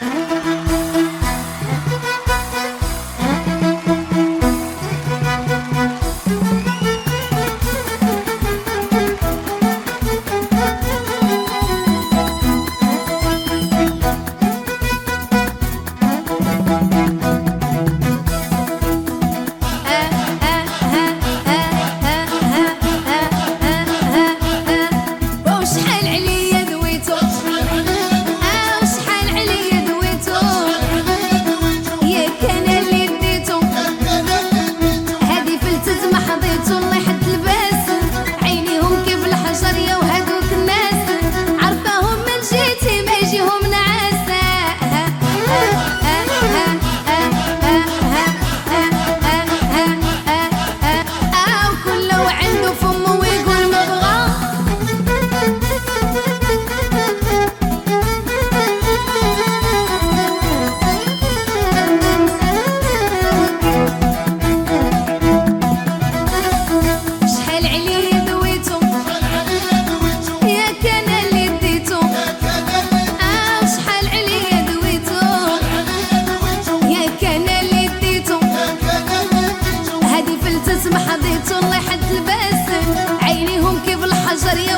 Bye. Yeah. اسم حضيت الله حد البسم. عينيهم كيف الحجر يا